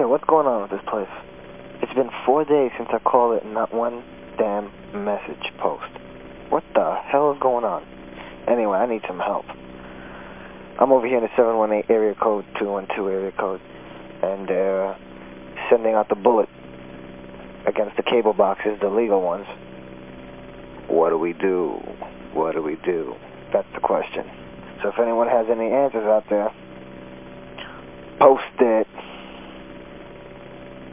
Yeah, what's going on with this place? It's been four days since I called it and not one damn message post. What the hell is going on? Anyway, I need some help. I'm over here in the 718 area code, 212 area code, and they're sending out the bullet against the cable boxes, the legal ones. What do we do? What do we do? That's the question. So if anyone has any answers out there, post it.